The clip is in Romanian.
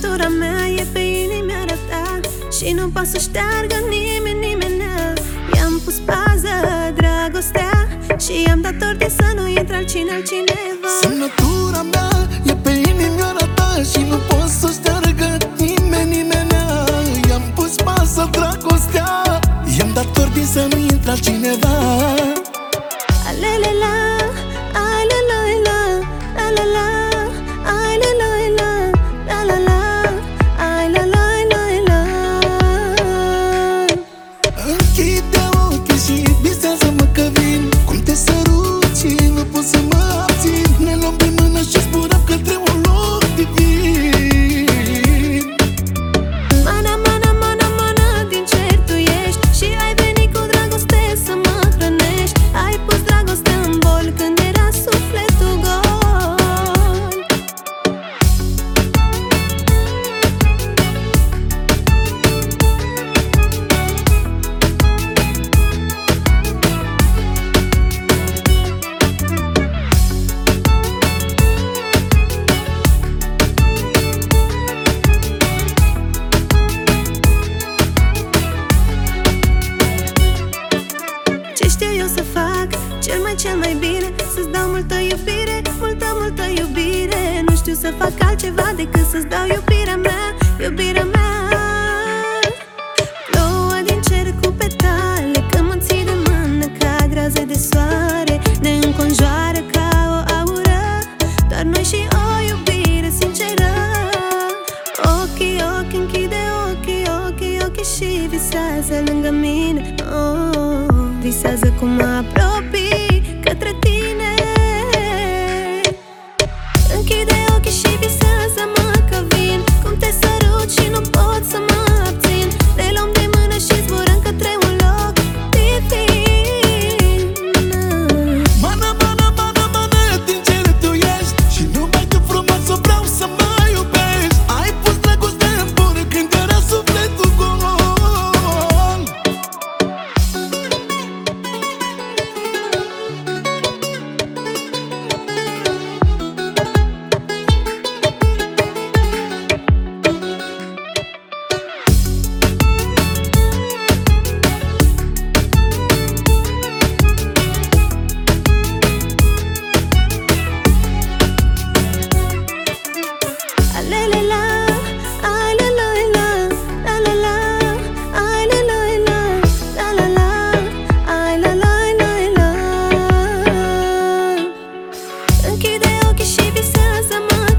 Semnătura mea e pe inimioara ta Și nu poate să șteargă nimeni, nimeni I-am pus pază, dragostea Și i-am dat ordine să nu intre altcine, altcineva. Semnătura mea e pe inimioara ta Și nu poți să șteargă nimeni, nimeni I-am pus pază, dragostea I-am dat ordine să nu intre altcineva. Alelela, alela, Închide eu să fac cel mai cel mai bine. Să-ți dau multă iubire, multă, multă iubire. Nu știu să fac altceva decât să-ți dau iubirea mea, iubirea mea. Plouă din cer cu petale Când mă ții de mână ca raze de soare. Ne înconjoară ca o aură Doar noi și o iubire sinceră. Ochii, ochii, închide ochii, ochii, ochii Și visează lângă mine. Oh, Visează cum mă apropii către tine Închide ochii și visează-mă că